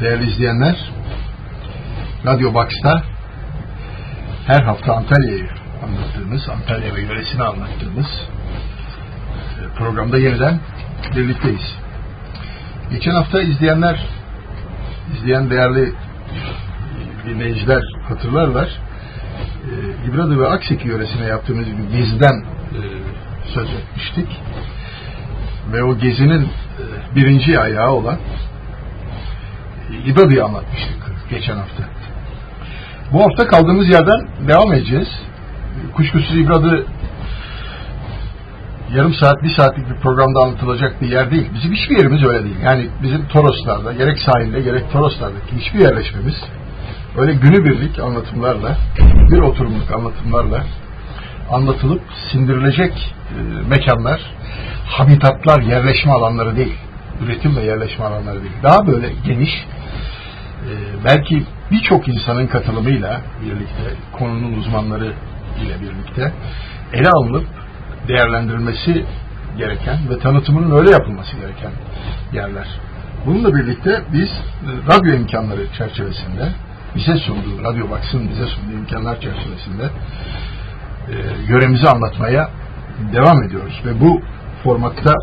Değerli izleyenler, Radyo Box'ta her hafta Antalya'yı anlattığımız, Antalya ve yöresini anlattığımız e, programda yeniden birlikteyiz. Geçen hafta izleyenler, izleyen değerli dinleyiciler hatırlarlar. E, İbradı ve Akseki yöresine yaptığımız bir geziden e, söz etmiştik. Ve o gezinin birinci ayağı olan İbradı'yı anlatmıştık geçen hafta. Bu hafta kaldığımız yerden devam edeceğiz. Kuşkusuz İbradı yarım saat, bir saatlik bir programda anlatılacak bir yer değil. Bizim hiçbir yerimiz öyle değil. Yani bizim Toroslarda, gerek sahilde gerek Toroslardaki hiçbir yerleşmemiz öyle günübirlik anlatımlarla, bir oturumluk anlatımlarla anlatılıp sindirilecek e, mekanlar, habitatlar, yerleşme alanları değil. Üretim ve yerleşme alanları değil. Daha böyle geniş, belki birçok insanın katılımıyla birlikte, konunun uzmanları ile birlikte ele alınıp değerlendirilmesi gereken ve tanıtımının öyle yapılması gereken yerler. Bununla birlikte biz e, radyo imkanları çerçevesinde bize sunduğu, Radyo Baksın bize sunduğu imkanlar çerçevesinde e, yöremizi anlatmaya devam ediyoruz. Ve bu formatta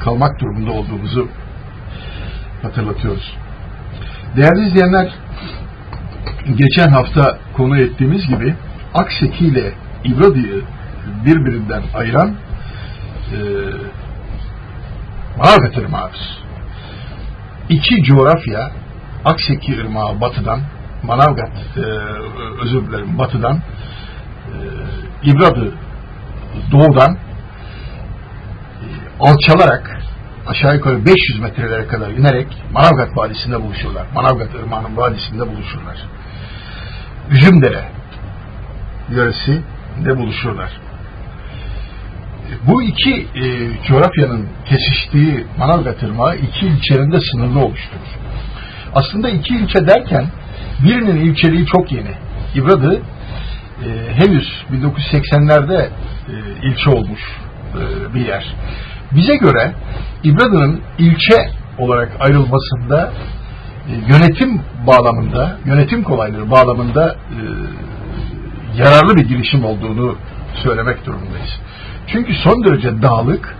kalmak durumunda olduğumuzu hatırlatıyoruz. Değerli izleyenler, geçen hafta konu ettiğimiz gibi Akseki ile İbradi'yi birbirinden ayıran e, Manavgat Irmağı'dır. İki coğrafya Akseki Irmağı batıdan Manavgat e, özür dilerim batıdan e, İbradı doğudan e, alçalarak aşağı yukarı 500 metrelere kadar inerek Manavgat Vadisi'nde buluşurlar. Manavgat Irmağı'nın vadisinde buluşurlar. Üzümdere yöresi de buluşurlar. Bu iki e, coğrafyanın kesiştiği Manavgat Irmağı iki ilçenin de sınırlı oluşturur. Aslında iki ilçe derken birinin ilçeliği çok yeni. İbradı e, henüz 1980'lerde e, ilçe olmuş e, bir yer. Bize göre İbradı'nın ilçe olarak ayrılmasında e, yönetim bağlamında, yönetim kolaylığı bağlamında e, yararlı bir girişim olduğunu söylemek durumundayız. Çünkü son derece dağlık,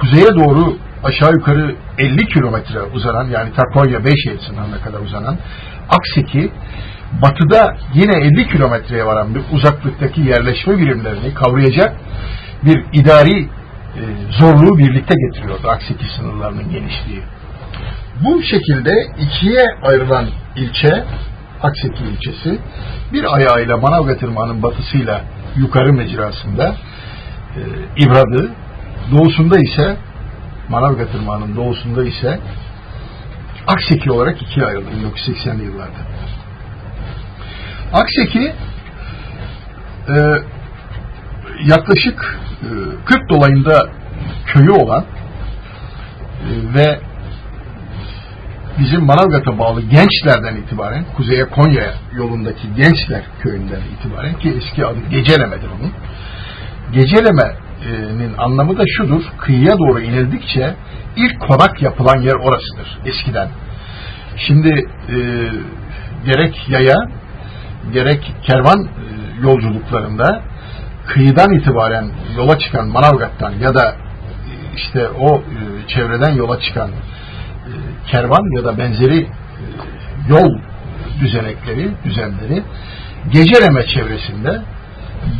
kuzeye doğru aşağı yukarı 50 kilometre uzanan yani ta Konya Beyşehir sınırına kadar uzanan Akseki batıda yine 50 kilometreye varan bir uzaklıktaki yerleşme birimlerini kavrayacak bir idari zorluğu birlikte getiriyordu Akseki sınırlarının genişliği. Bu şekilde ikiye ayrılan ilçe Akseki ilçesi bir ayağıyla Manavgat Irmağı'nın batısıyla yukarı mecrasında e, İbradı, doğusunda ise Manavgat Irmağı'nın doğusunda ise Akseki olarak ikiye ayrıldı 1980'li yıllarda. Akseki e, yaklaşık e, 40 dolayında köyü olan e, ve bizim Manavgat'a bağlı gençlerden itibaren kuzeye Konya yolundaki gençler köyünden itibaren ki eski adı Geceleme'dir onun. Geceleme'nin anlamı da şudur. Kıyıya doğru inildikçe ilk konak yapılan yer orasıdır eskiden. Şimdi e, gerek yaya gerek kervan e, yolculuklarında kıyıdan itibaren yola çıkan Manavgat'tan ya da e, işte o e, çevreden yola çıkan kervan ya da benzeri yol düzenekleri, düzenleri geceleme çevresinde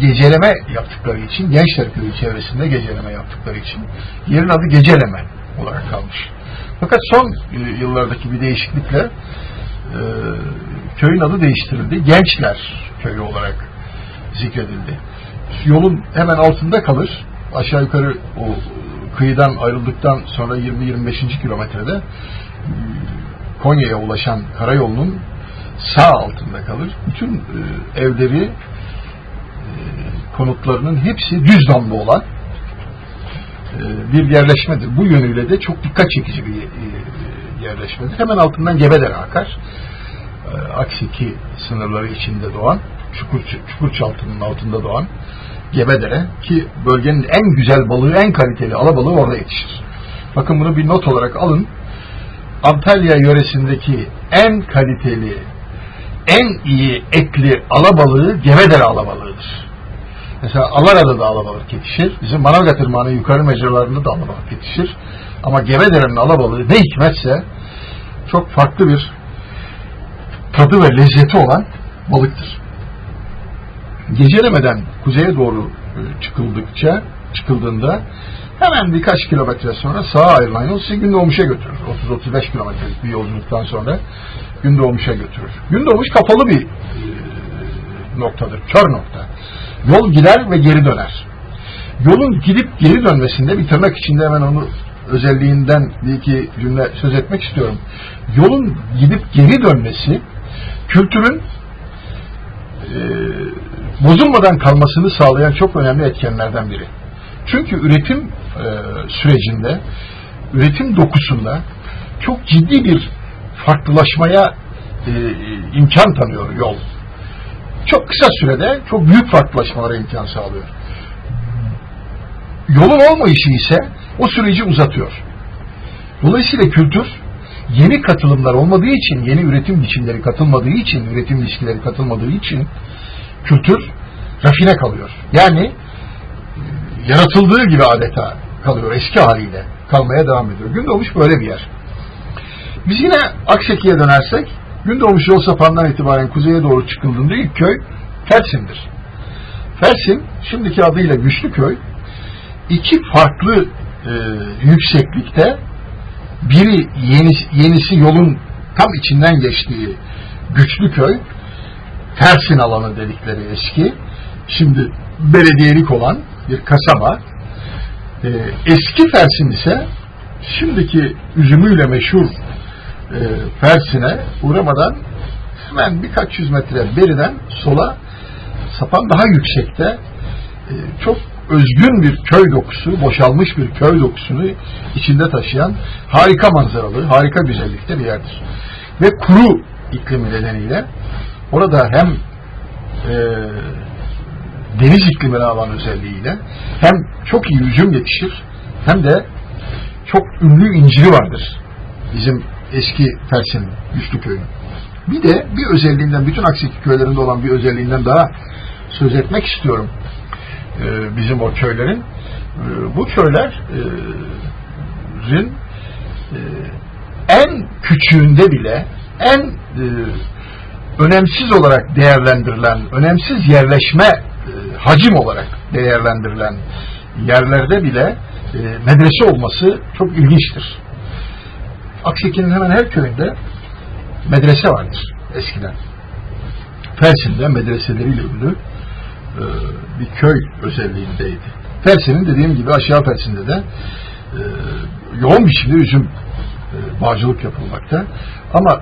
geceleme yaptıkları için Gençler Köyü çevresinde geceleme yaptıkları için yerin adı geceleme olarak kalmış. Fakat son yıllardaki bir değişiklikle köyün adı değiştirildi. Gençler Köyü olarak zikredildi. Yolun hemen altında kalır. Aşağı yukarı o kıyıdan ayrıldıktan sonra 20-25. kilometrede Konya'ya ulaşan karayolunun sağ altında kalır. Bütün e, evleri e, konutlarının hepsi düz damlı olan e, bir yerleşmedir. Bu yönüyle de çok dikkat çekici bir yerleşmedir. Hemen altından Gebedere akar. Aksiki sınırları içinde doğan, Çukur, Çukurçaltı'nın altında doğan Gebedere ki bölgenin en güzel balığı, en kaliteli alabalığı orada yetişir. Bakın bunu bir not olarak alın. Antalya yöresindeki en kaliteli, en iyi etli alabalığı Gevedere alabalığıdır. Mesela Alara'da da alabalık yetişir. Bizim Manavgat Irmağı'nın yukarı mecralarında da alabalık yetişir. Ama Gevedere'nin alabalığı ne hikmetse çok farklı bir tadı ve lezzeti olan balıktır. Gecelemeden kuzeye doğru e, çıkıldıkça çıkıldığında hemen birkaç kilometre sonra sağa ayrılan yol sizi Gündoğmuş'a götürür. 30-35 kilometrelik bir yolculuktan sonra Gündoğmuş'a götürür. Gündoğmuş kapalı bir e, noktadır, kör nokta. Yol gider ve geri döner. Yolun gidip geri dönmesinde bir tırnak içinde hemen onu özelliğinden bir iki cümle söz etmek istiyorum. Yolun gidip geri dönmesi kültürün bozulmadan kalmasını sağlayan çok önemli etkenlerden biri. Çünkü üretim e, sürecinde, üretim dokusunda çok ciddi bir farklılaşmaya e, imkan tanıyor yol. Çok kısa sürede çok büyük farklılaşmalara imkan sağlıyor. Yolun olmayışı ise o süreci uzatıyor. Dolayısıyla kültür yeni katılımlar olmadığı için, yeni üretim biçimleri katılmadığı için, üretim ilişkileri katılmadığı için kültür rafine kalıyor. Yani yaratıldığı gibi adeta kalıyor eski haliyle kalmaya devam ediyor. Gündoğmuş böyle bir yer. Biz yine Akseki'ye dönersek Gündoğmuş yol sapandan itibaren kuzeye doğru çıkıldığında ilk köy Fersin'dir. Fersin şimdiki adıyla Güçlü Köy iki farklı e, yükseklikte biri yeni, yenisi yolun tam içinden geçtiği Güçlü Köy Fersin alanı dedikleri eski şimdi belediyelik olan bir kasaba. E, eski Fersin ise şimdiki üzümüyle meşhur e, Fersin'e uğramadan hemen birkaç yüz metre beriden sola sapan daha yüksekte e, çok özgün bir köy dokusu, boşalmış bir köy dokusunu içinde taşıyan harika manzaralı, harika güzellikte bir yerdir. Ve kuru iklimi nedeniyle orada hem e, deniz iklimine alan özelliğiyle hem çok iyi üzüm yetişir hem de çok ünlü inciri vardır. Bizim eski Fersin Güçlü köyün. Bir de bir özelliğinden, bütün Aksiki köylerinde olan bir özelliğinden daha söz etmek istiyorum. Ee, bizim o köylerin. Ee, bu köylerin e, en küçüğünde bile en e, önemsiz olarak değerlendirilen, önemsiz yerleşme e, hacim olarak değerlendirilen yerlerde bile e, medrese olması çok ilginçtir. Akseki'nin hemen her köyünde medrese vardır eskiden. Fersin'de medreseleriyle ünlü e, bir köy özelliğindeydi. Fersin'in dediğim gibi aşağı Fersin'de de e, yoğun biçimde üzüm e, bağcılık yapılmakta. Ama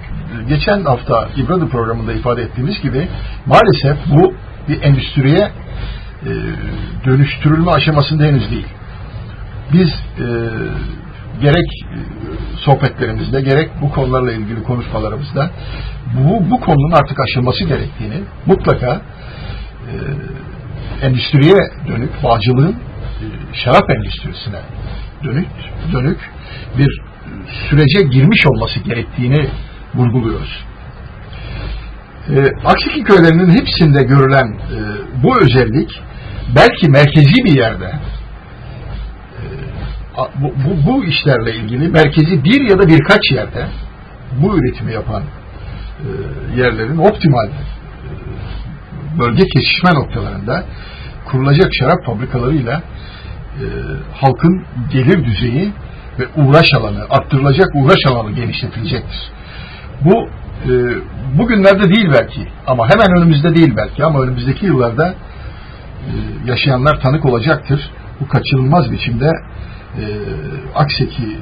geçen hafta İbradı programında ifade ettiğimiz gibi maalesef bu bir endüstriye e, dönüştürülme aşamasında henüz değil. Biz e, gerek e, sohbetlerimizde gerek bu konularla ilgili konuşmalarımızda bu, bu konunun artık aşılması gerektiğini mutlaka e, endüstriye dönük, bağcılığın e, şarap endüstrisine dönük, dönük bir sürece girmiş olması gerektiğini vurguluyoruz. E, Aksiki köylerinin hepsinde görülen e, bu özellik belki merkezi bir yerde bu, bu, bu işlerle ilgili merkezi bir ya da birkaç yerde bu üretimi yapan e, yerlerin optimal e, bölge kesişme noktalarında kurulacak şarap fabrikalarıyla e, halkın gelir düzeyi ve uğraş alanı, arttırılacak uğraş alanı genişletilecektir. Bu e, bugünlerde değil belki ama hemen önümüzde değil belki ama önümüzdeki yıllarda e, yaşayanlar tanık olacaktır. Bu kaçınılmaz biçimde e, Akseki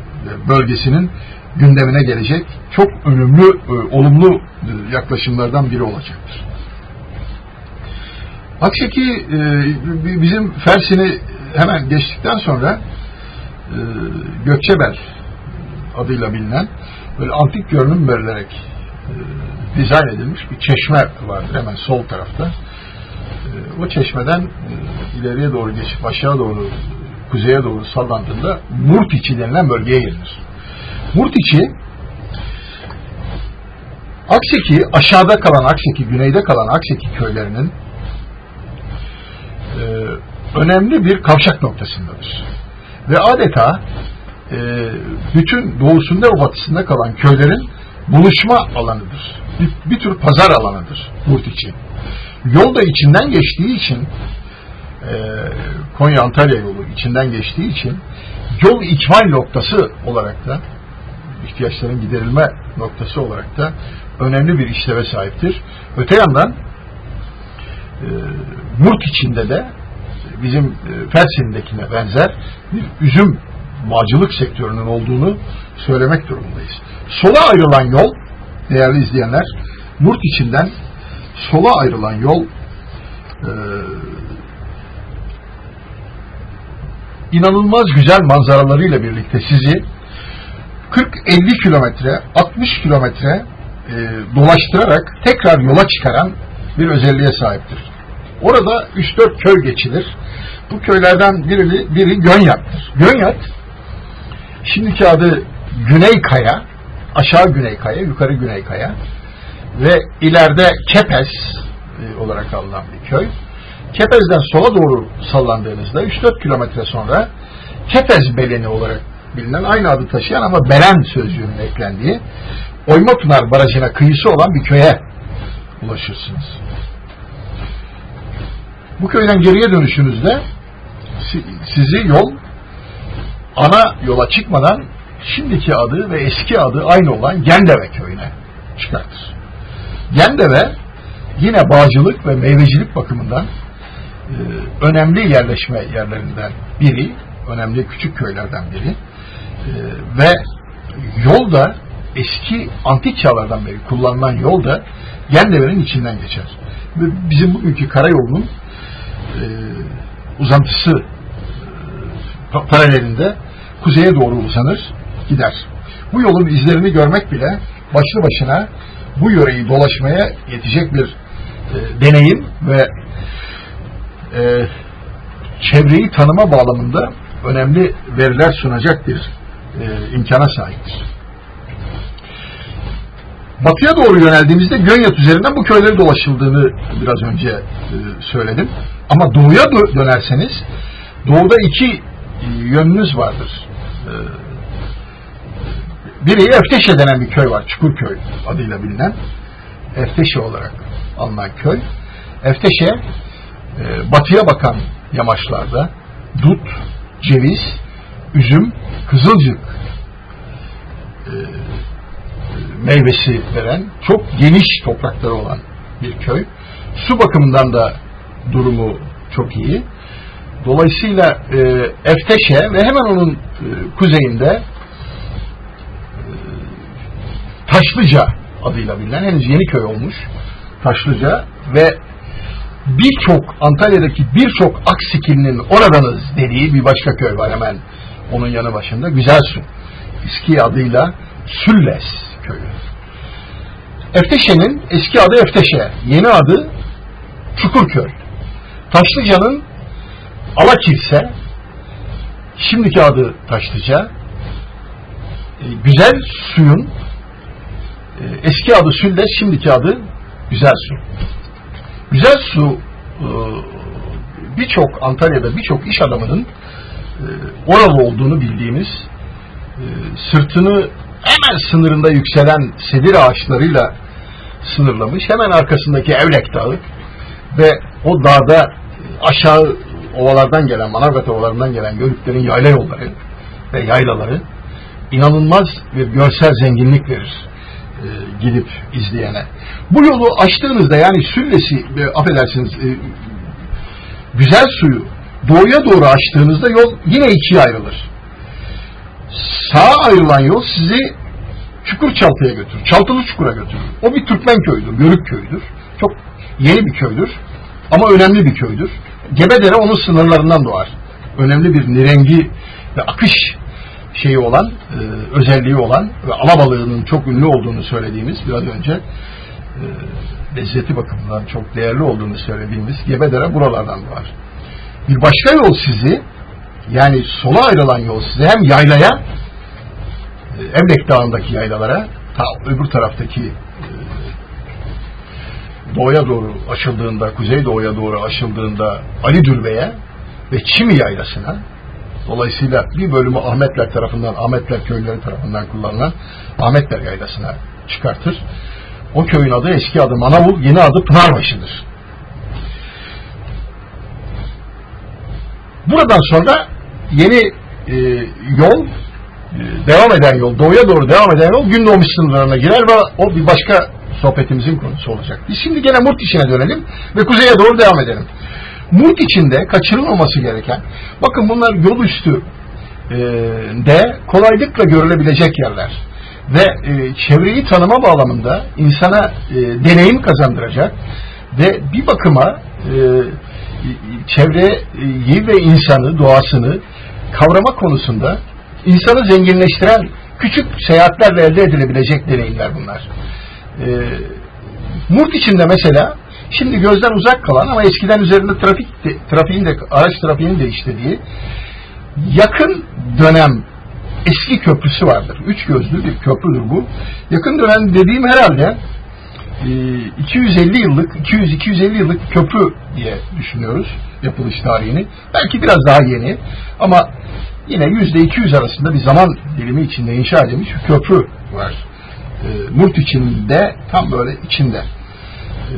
bölgesinin gündemine gelecek çok önemli, e, olumlu e, yaklaşımlardan biri olacaktır. Akseki e, bizim Fersin'i hemen geçtikten sonra e, Gökçebel adıyla bilinen böyle antik görünüm verilerek e, dizayn edilmiş bir çeşme vardır hemen sol tarafta. E, o çeşmeden e, ileriye doğru geçip aşağı doğru kuzeye doğru sallandığında Murtiçi denilen bölgeye gelir. Murtiçi Akseki aşağıda kalan Akseki, güneyde kalan Akseki köylerinin önemli bir kavşak noktasındadır. Ve adeta e, bütün doğusunda ve batısında kalan köylerin buluşma alanıdır. Bir, bir tür pazar alanıdır Murt için. Yol da içinden geçtiği için e, Konya-Antalya yolu içinden geçtiği için yol ikmal noktası olarak da ihtiyaçların giderilme noktası olarak da önemli bir işleve sahiptir. Öte yandan e, Murt içinde de bizim e, Fersin'dekine benzer bir üzüm bağcılık sektörünün olduğunu söylemek durumundayız. Sola ayrılan yol, değerli izleyenler, Murt içinden sola ayrılan yol e, inanılmaz güzel manzaralarıyla birlikte sizi 40-50 kilometre, 60 kilometre e, dolaştırarak tekrar yola çıkaran bir özelliğe sahiptir. Orada 3-4 köy geçilir. Bu köylerden biri, biri Gönyat'tır. Gönyat, şimdiki adı Güney Kaya, aşağı Güney Kaya, yukarı Güney Kaya ve ileride Kepez e, olarak alınan bir köy. Kepez'den sola doğru sallandığınızda 3-4 kilometre sonra Kepez Beleni olarak bilinen aynı adı taşıyan ama Belen sözcüğünün eklendiği Oymapınar Barajı'na kıyısı olan bir köye ulaşırsınız. Bu köyden geriye dönüşünüzde sizi yol ana yola çıkmadan şimdiki adı ve eski adı aynı olan Gendeve köyüne çıkartır. Gendeve yine bağcılık ve meyvecilik bakımından e, önemli yerleşme yerlerinden biri, önemli küçük köylerden biri e, ve yolda eski antik çağlardan beri kullanılan yolda Gendeve'nin içinden geçer. Bizim bugünkü karayolunun e, uzantısı paralelinde kuzeye doğru uzanır, gider. Bu yolun izlerini görmek bile başlı başına bu yöreyi dolaşmaya yetecek bir e, deneyim ve e, çevreyi tanıma bağlamında önemli veriler sunacak bir e, imkana sahiptir. Batıya doğru yöneldiğimizde Gönyat üzerinden bu köyleri dolaşıldığını biraz önce e, söyledim. Ama doğuya dönerseniz doğuda iki yönünüz vardır. E, biri Efteşe denen bir köy var. Çukurköy adıyla bilinen. Efteşe olarak alınan köy. Efteşe e, batıya bakan yamaçlarda dut, ceviz, üzüm, kızılcık e, meyvesi veren çok geniş toprakları olan bir köy. Su bakımından da durumu çok iyi. Dolayısıyla e, Efteşe ve hemen onun e, kuzeyinde e, Taşlıca adıyla bilinen henüz yeni köy olmuş Taşlıca ve birçok Antalya'daki birçok Aksikil'in oradanız dediği bir başka köy var hemen onun yanı başında Güzel Su. Eski adıyla Sülles köyü. Efteşe'nin eski adı Efteşe, yeni adı Çukurköy. Taşlıca'nın Alakilse, şimdiki adı Taşlıca, e, güzel suyun e, eski adı Sülles, şimdiki adı Güzel Su. Güzel Su e, birçok Antalya'da birçok iş adamının oralı olduğunu bildiğimiz sırtını hemen sınırında yükselen sedir ağaçlarıyla sınırlamış. Hemen arkasındaki Evlek Dağı ve o dağda aşağı ovalardan gelen, Manavgat ovalarından gelen yörüklerin yayla yolları ve yaylaları inanılmaz bir görsel zenginlik verir e, gidip izleyene. Bu yolu açtığınızda yani Süllesi, e, affedersiniz e, güzel suyu doğuya doğru açtığınızda yol yine ikiye ayrılır. Sağa ayrılan yol sizi Çukurçaltı'ya götürür. Çaltılı Çukur'a götürür. O bir Türkmen köyüdür, Yörük köyüdür. Çok yeni bir köydür ama önemli bir köydür. Gebedere onun sınırlarından doğar. Önemli bir nirengi ve akış şeyi olan, e, özelliği olan ve alabalığının çok ünlü olduğunu söylediğimiz biraz önce e, lezzeti bakımından çok değerli olduğunu söylediğimiz Gebedere buralardan doğar. Bir başka yol sizi yani sola ayrılan yol sizi hem yaylaya Emlek Dağı'ndaki yaylalara ta öbür taraftaki e, doğuya doğru açıldığında, kuzey doğuya doğru açıldığında Ali Dülbe'ye ve Çimi Yaylası'na dolayısıyla bir bölümü Ahmetler tarafından, Ahmetler köyleri tarafından kullanılan Ahmetler Yaylası'na çıkartır. O köyün adı eski adı Manavul, yeni adı Pınarbaşı'dır. Buradan sonra yeni e, yol, e, devam eden yol, doğuya doğru devam eden yol Gündoğmuş sınırlarına girer ve o bir başka sohbetimizin konusu olacak. Biz şimdi gene Murt içine dönelim ve kuzeye doğru devam edelim. Murt içinde kaçırılmaması gereken, bakın bunlar yol üstü e, de kolaylıkla görülebilecek yerler ve e, çevreyi tanıma bağlamında insana e, deneyim kazandıracak ve bir bakıma e, çevreyi ve insanı, doğasını kavrama konusunda insanı zenginleştiren küçük seyahatlerle elde edilebilecek deneyimler bunlar. E, Murt içinde mesela şimdi gözden uzak kalan ama eskiden üzerinde trafik de, trafiğin de araç trafiğinin de işlediği yakın dönem eski köprüsü vardır. Üç gözlü bir köprüdür bu. Yakın dönem dediğim herhalde 250 yıllık 200-250 yıllık köprü diye düşünüyoruz yapılış tarihini. Belki biraz daha yeni ama yine yüzde 200 arasında bir zaman dilimi içinde inşa edilmiş bir köprü var. E, Murt içinde tam böyle içinde. E,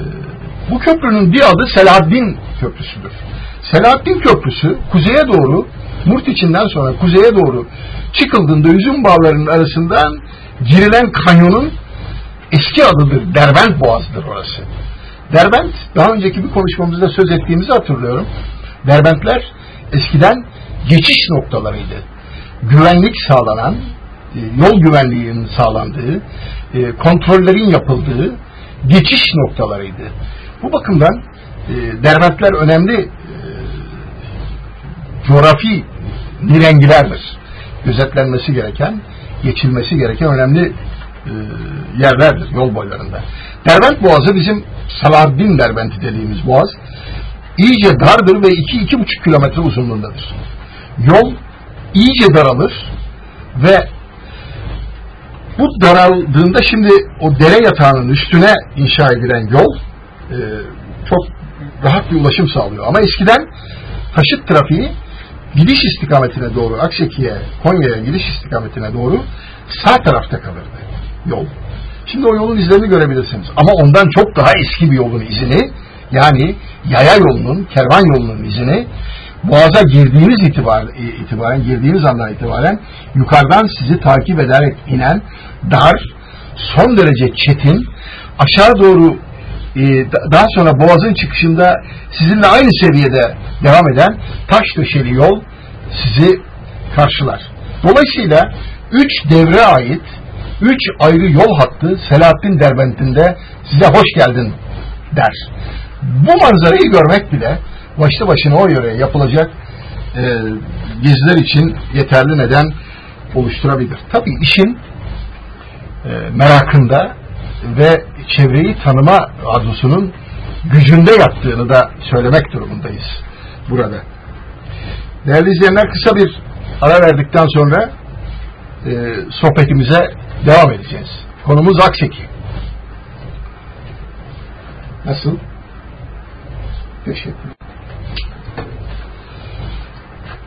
bu köprünün bir adı Selahaddin Köprüsü'dür. Selahaddin Köprüsü kuzeye doğru Murt içinden sonra kuzeye doğru çıkıldığında üzüm bağlarının arasından girilen kanyonun eski adıdır. Derbent Boğazı'dır orası. Derbent, daha önceki bir konuşmamızda söz ettiğimizi hatırlıyorum. Derbentler eskiden geçiş noktalarıydı. Güvenlik sağlanan, e, yol güvenliğinin sağlandığı, e, kontrollerin yapıldığı geçiş noktalarıydı. Bu bakımdan e, Derbentler önemli coğrafi nirengilerdir. Gözetlenmesi gereken, geçilmesi gereken önemli yerlerdir yol boylarında. Derbent Boğazı bizim Salahaddin Derbenti dediğimiz boğaz iyice dardır ve 2-2,5 kilometre uzunluğundadır. Yol iyice daralır ve bu daraldığında şimdi o dere yatağının üstüne inşa edilen yol e, çok rahat bir ulaşım sağlıyor. Ama eskiden taşıt trafiği gidiş istikametine doğru Akseki'ye, Konya'ya gidiş istikametine doğru sağ tarafta kalırdı yol. Şimdi o yolun izlerini görebilirsiniz. Ama ondan çok daha eski bir yolun izini yani yaya yolunun, kervan yolunun izini Boğaz'a girdiğiniz itibar, itibaren, girdiğiniz andan itibaren yukarıdan sizi takip ederek inen dar, son derece çetin, aşağı doğru e, daha sonra Boğaz'ın çıkışında sizinle aynı seviyede devam eden taş döşeli yol sizi karşılar. Dolayısıyla üç devre ait üç ayrı yol hattı Selahattin Derbent'inde size hoş geldin der. Bu manzarayı görmek bile başlı başına o yöreye yapılacak e, geziler için yeterli neden oluşturabilir. Tabii işin e, merakında ve çevreyi tanıma arzusunun gücünde yattığını da söylemek durumundayız burada. Değerli izleyenler kısa bir ara verdikten sonra e, sohbetimize devam edeceğiz. Konumuz Akseki. Nasıl? Teşekkür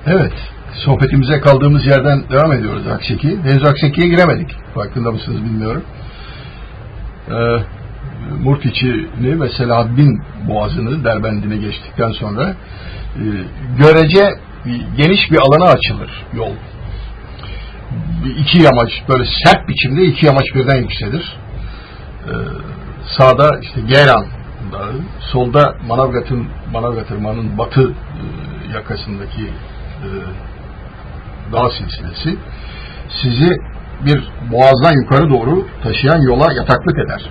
Evet, sohbetimize kaldığımız yerden devam ediyoruz Akseki. Henüz Akseki'ye giremedik. Farkında mısınız bilmiyorum. Ee, Murtiçi'ni ve Selahaddin Boğazı'nı, Derbendin'e geçtikten sonra e, görece geniş bir alana açılır yol iki yamaç böyle sert biçimde iki yamaç birden yükselir. Ee, sağda işte Geyran Dağı, solda Manavgat'ın Manavgat Irmağı'nın batı e, yakasındaki e, dağ silsilesi sizi bir boğazdan yukarı doğru taşıyan yola yataklık eder.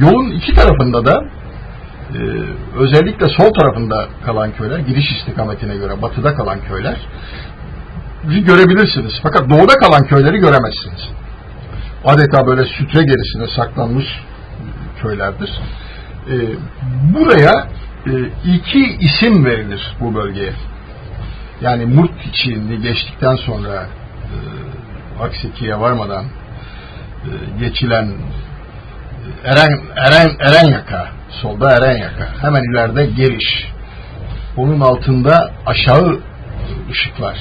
Yolun iki tarafında da e, özellikle sol tarafında kalan köyler, giriş istikametine göre batıda kalan köyler görebilirsiniz. Fakat doğuda kalan köyleri göremezsiniz. Adeta böyle sütre gerisine saklanmış köylerdir. E, buraya e, iki isim verilir bu bölgeye. Yani Murt içini geçtikten sonra e, Akseki'ye varmadan e, geçilen Eren, Eren, Eren Yaka, solda Eren Yaka, hemen ileride Geriş, onun altında aşağı ışıklar,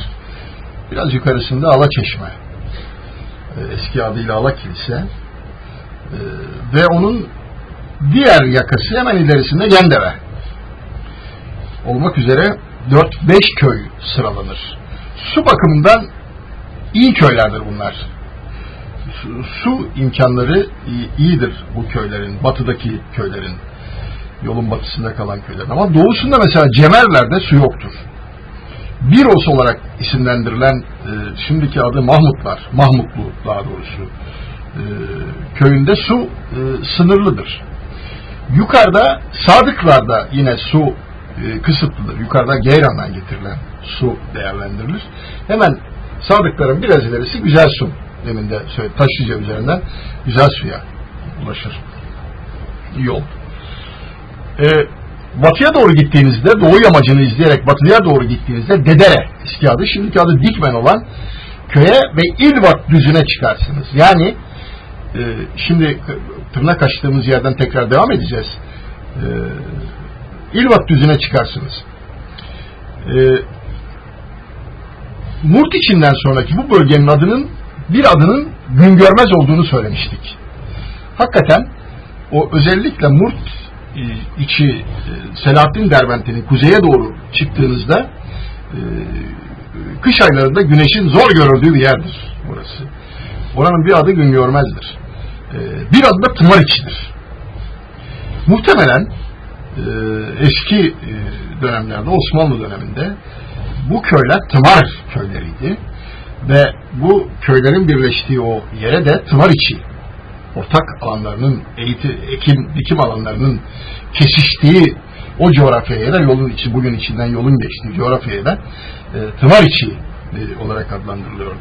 biraz yukarısında Ala Çeşme, e, eski adıyla Ala Kilise, e, ve onun diğer yakası hemen ilerisinde Gendeve olmak üzere 4-5 köy sıralanır. Su bakımından iyi köylerdir bunlar. Su, su imkanları iyidir bu köylerin, batıdaki köylerin, yolun batısında kalan köylerin. Ama doğusunda mesela Cemerler'de su yoktur. Biros olarak isimlendirilen e, şimdiki adı Mahmutlar, Mahmutlu daha doğrusu e, köyünde su e, sınırlıdır. Yukarıda Sadıklar'da yine su e, kısıtlıdır. Yukarıda Geyran'dan getirilen su değerlendirilir. Hemen Sadıkların biraz ilerisi Güzel Su. Demin de söyledim. Taşlıca üzerinden Güzel Su'ya ulaşır. Yol. E, batıya doğru gittiğinizde, doğu yamacını izleyerek batıya doğru gittiğinizde Dedere eski adı, şimdiki adı Dikmen olan köye ve İlvat düzüne çıkarsınız. Yani e, şimdi tırnak açtığımız yerden tekrar devam edeceğiz. E, İlvat düzüne çıkarsınız. E, Murt içinden sonraki bu bölgenin adının bir adının gün görmez olduğunu söylemiştik. Hakikaten o özellikle Murt e, içi e, Selahattin Derbenti'nin kuzeye doğru çıktığınızda e, kış aylarında güneşin zor görüldüğü bir yerdir burası. Oranın bir adı gün görmezdir. Bir adı da tımar içidir. Muhtemelen eski dönemlerde Osmanlı döneminde bu köyler tımar köyleriydi ve bu köylerin birleştiği o yere de tımar içi ortak alanlarının eğitim, ekim, dikim alanlarının kesiştiği o coğrafyaya da yolun içi, bugün içinden yolun geçtiği coğrafyaya da e, tımar içi e, olarak adlandırılıyordu.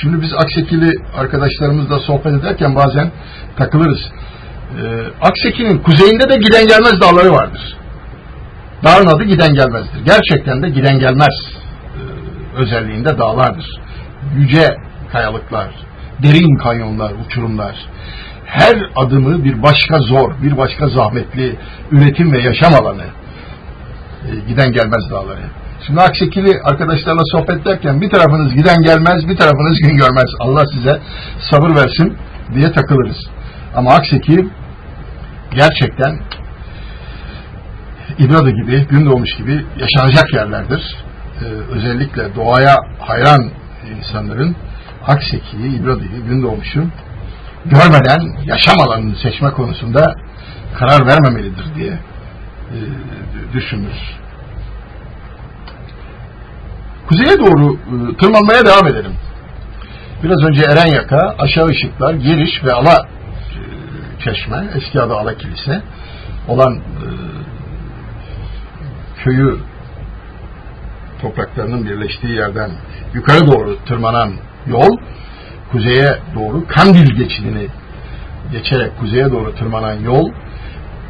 Şimdi biz Aksekili arkadaşlarımızla sohbet ederken bazen takılırız. E, Akseki'nin kuzeyinde de giden gelmez dağları vardır. Dağın adı giden gelmezdir. Gerçekten de giden gelmez e, özelliğinde dağlardır. Yüce kayalıklar, derin kanyonlar, uçurumlar. Her adımı bir başka zor, bir başka zahmetli üretim ve yaşam alanı. E, giden gelmez dağları. Şimdi Aksekili arkadaşlarla sohbet ederken bir tarafınız giden gelmez, bir tarafınız gün görmez. Allah size sabır versin diye takılırız. Ama Akseki gerçekten İbradı gibi, gün doğmuş gibi yaşanacak yerlerdir. Ee, özellikle doğaya hayran insanların Akseki'yi, İbradı'yı, gün doğmuşu görmeden yaşam alanını seçme konusunda karar vermemelidir diye e, düşünürüz. Kuzeye doğru e, tırmanmaya devam edelim. Biraz önce Erenyaka, Aşağı Işıklar, Giriş ve Ala e, Çeşme, eski adı Ala Kilise olan köyü topraklarının birleştiği yerden yukarı doğru tırmanan yol kuzeye doğru Kandil geçidini geçerek kuzeye doğru tırmanan yol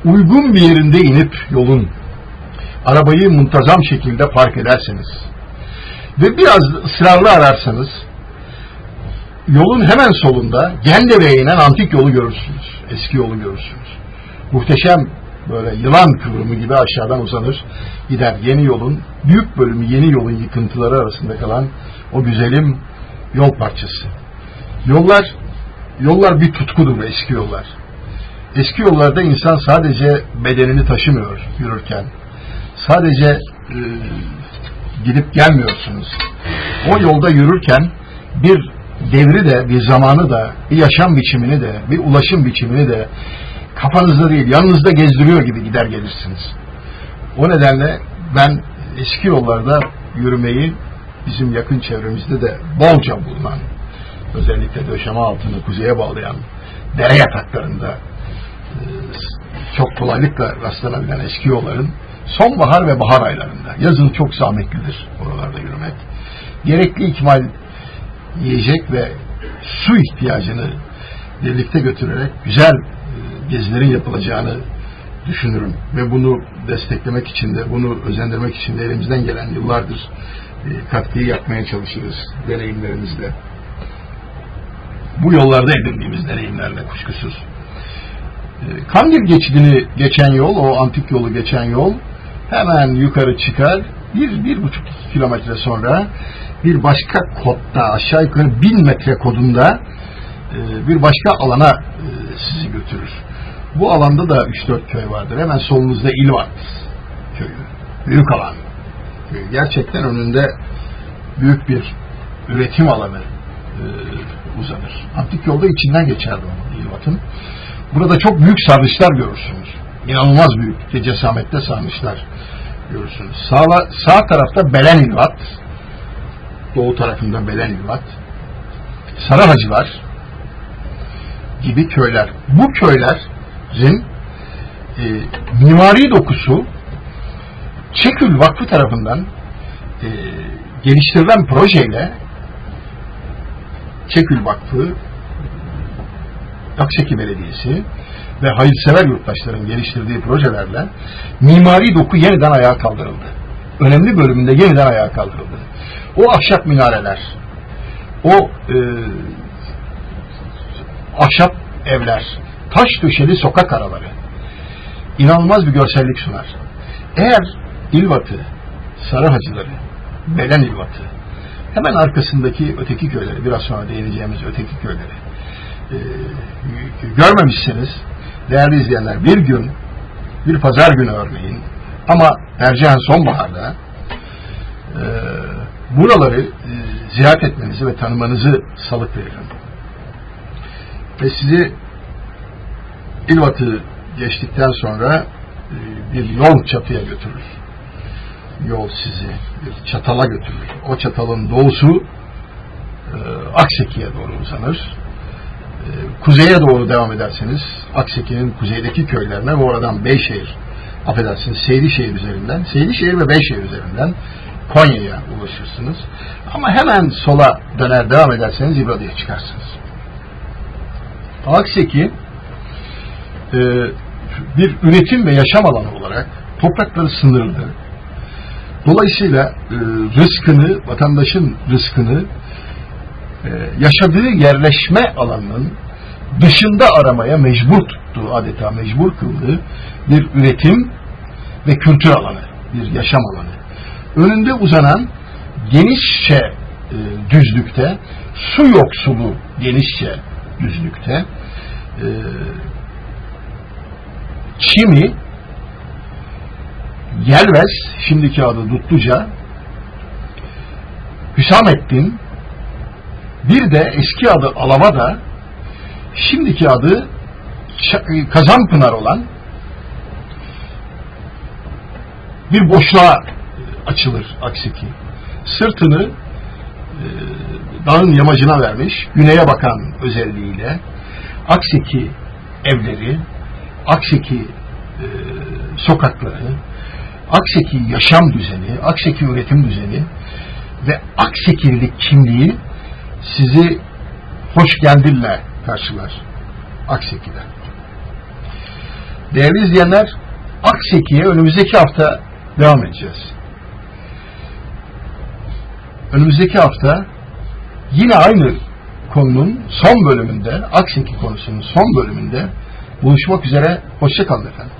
uygun bir yerinde inip yolun arabayı muntazam şekilde park ederseniz ve biraz ısrarlı ararsanız yolun hemen solunda Gendere'ye inen antik yolu görürsünüz. Eski yolu görürsünüz. Muhteşem böyle yılan kıvrımı gibi aşağıdan uzanır gider. Yeni yolun büyük bölümü yeni yolun yıkıntıları arasında kalan o güzelim yol parçası. Yollar yollar bir tutkudur eski yollar. Eski yollarda insan sadece bedenini taşımıyor yürürken. Sadece e, gidip gelmiyorsunuz. O yolda yürürken bir devri de, bir zamanı da, bir yaşam biçimini de, bir ulaşım biçimini de kafanızda değil, yanınızda gezdiriyor gibi gider gelirsiniz. O nedenle ben eski yollarda yürümeyi bizim yakın çevremizde de bolca bulunan, özellikle döşeme altını kuzeye bağlayan dere yataklarında e, çok kolaylıkla rastlanabilen eski yolların sonbahar ve bahar aylarında, yazın çok zahmetlidir oralarda yürümek. Gerekli ikmal yiyecek ve su ihtiyacını birlikte götürerek güzel e, gezilerin yapılacağını düşünürüm ve bunu desteklemek için de bunu özendirmek için de elimizden gelen yıllardır e, katkıyı yapmaya çalışırız deneyimlerimizle. Bu yollarda edindiğimiz deneyimlerle kuşkusuz. E, Kandil geçidini geçen yol, o antik yolu geçen yol hemen yukarı çıkar. Bir, bir buçuk kilometre sonra bir başka kodda aşağı yukarı bin metre kodunda e, bir başka alana sizi götürür. Bu alanda da 3-4 köy vardır. Hemen solunuzda İlvat köyü. Büyük alan. Gerçekten önünde büyük bir üretim alanı e, uzanır. Antik yolda içinden geçerdi onun İlvat'ın. Burada çok büyük sarnıçlar görürsünüz. İnanılmaz büyük. Gece Samet'te sarnıçlar görürsünüz. Sağ, sağ tarafta Belen İlvat. Doğu tarafında Belen İlvat. Sarıhacılar gibi köyler. Bu köylerin e, mimari dokusu Çekül Vakfı tarafından e, geliştirilen projeyle Çekül Vakfı Akseki Belediyesi ve hayırsever yurttaşların geliştirdiği projelerle mimari doku yeniden ayağa kaldırıldı. Önemli bölümünde yeniden ayağa kaldırıldı. O ahşap minareler, o e, ahşap evler, taş döşeli sokak araları inanılmaz bir görsellik sunar. Eğer İlvat'ı, Sarıhacıları, Belen İlvat'ı, hemen arkasındaki öteki köyleri, biraz sonra değineceğimiz öteki köyleri e, görmemişseniz, değerli izleyenler bir gün, bir pazar günü örneğin ama Ercihan sonbaharda e, buraları e, ziyaret etmenizi ve tanımanızı salık veririm. Ve sizi İlvat'ı geçtikten sonra e, bir yol çatıya götürür. Yol sizi bir çatala götürür. O çatalın doğusu e, Akseki'ye doğru uzanır. E, kuzeye doğru devam ederseniz Akseki'nin kuzeydeki köylerine ve oradan Beyşehir affedersiniz Seydişehir üzerinden Seydişehir ve Beyşehir üzerinden Konya'ya ulaşırsınız. Ama hemen sola döner devam ederseniz İbradı'ya çıkarsınız. Akseki e, bir üretim ve yaşam alanı olarak toprakları sınırlı. Dolayısıyla e, rızkını, vatandaşın rızkını e, yaşadığı yerleşme alanının dışında aramaya mecbur tuttuğu, adeta mecbur kıldığı bir üretim ve kültür alanı, bir yaşam alanı. Önünde uzanan genişçe e, düzlükte, su yoksulu genişçe düzlükte, e, Çimi, Yelves, şimdiki adı Dutluca, Hüsamettin, bir de eski adı Alavada, şimdiki adı Kazanpınar olan bir boşluğa açılır Aksiki. Sırtını e, dağın yamacına vermiş, güneye bakan özelliğiyle Akseki evleri, Akseki e, sokakları, Akseki yaşam düzeni, Akseki üretim düzeni ve Aksekililik kimliği sizi hoş geldinle karşılar Akseki'de. Değerli izleyenler, Akseki'ye önümüzdeki hafta devam edeceğiz. Önümüzdeki hafta yine aynı konunun son bölümünde, Akseki konusunun son bölümünde buluşmak üzere. Hoşçakalın efendim.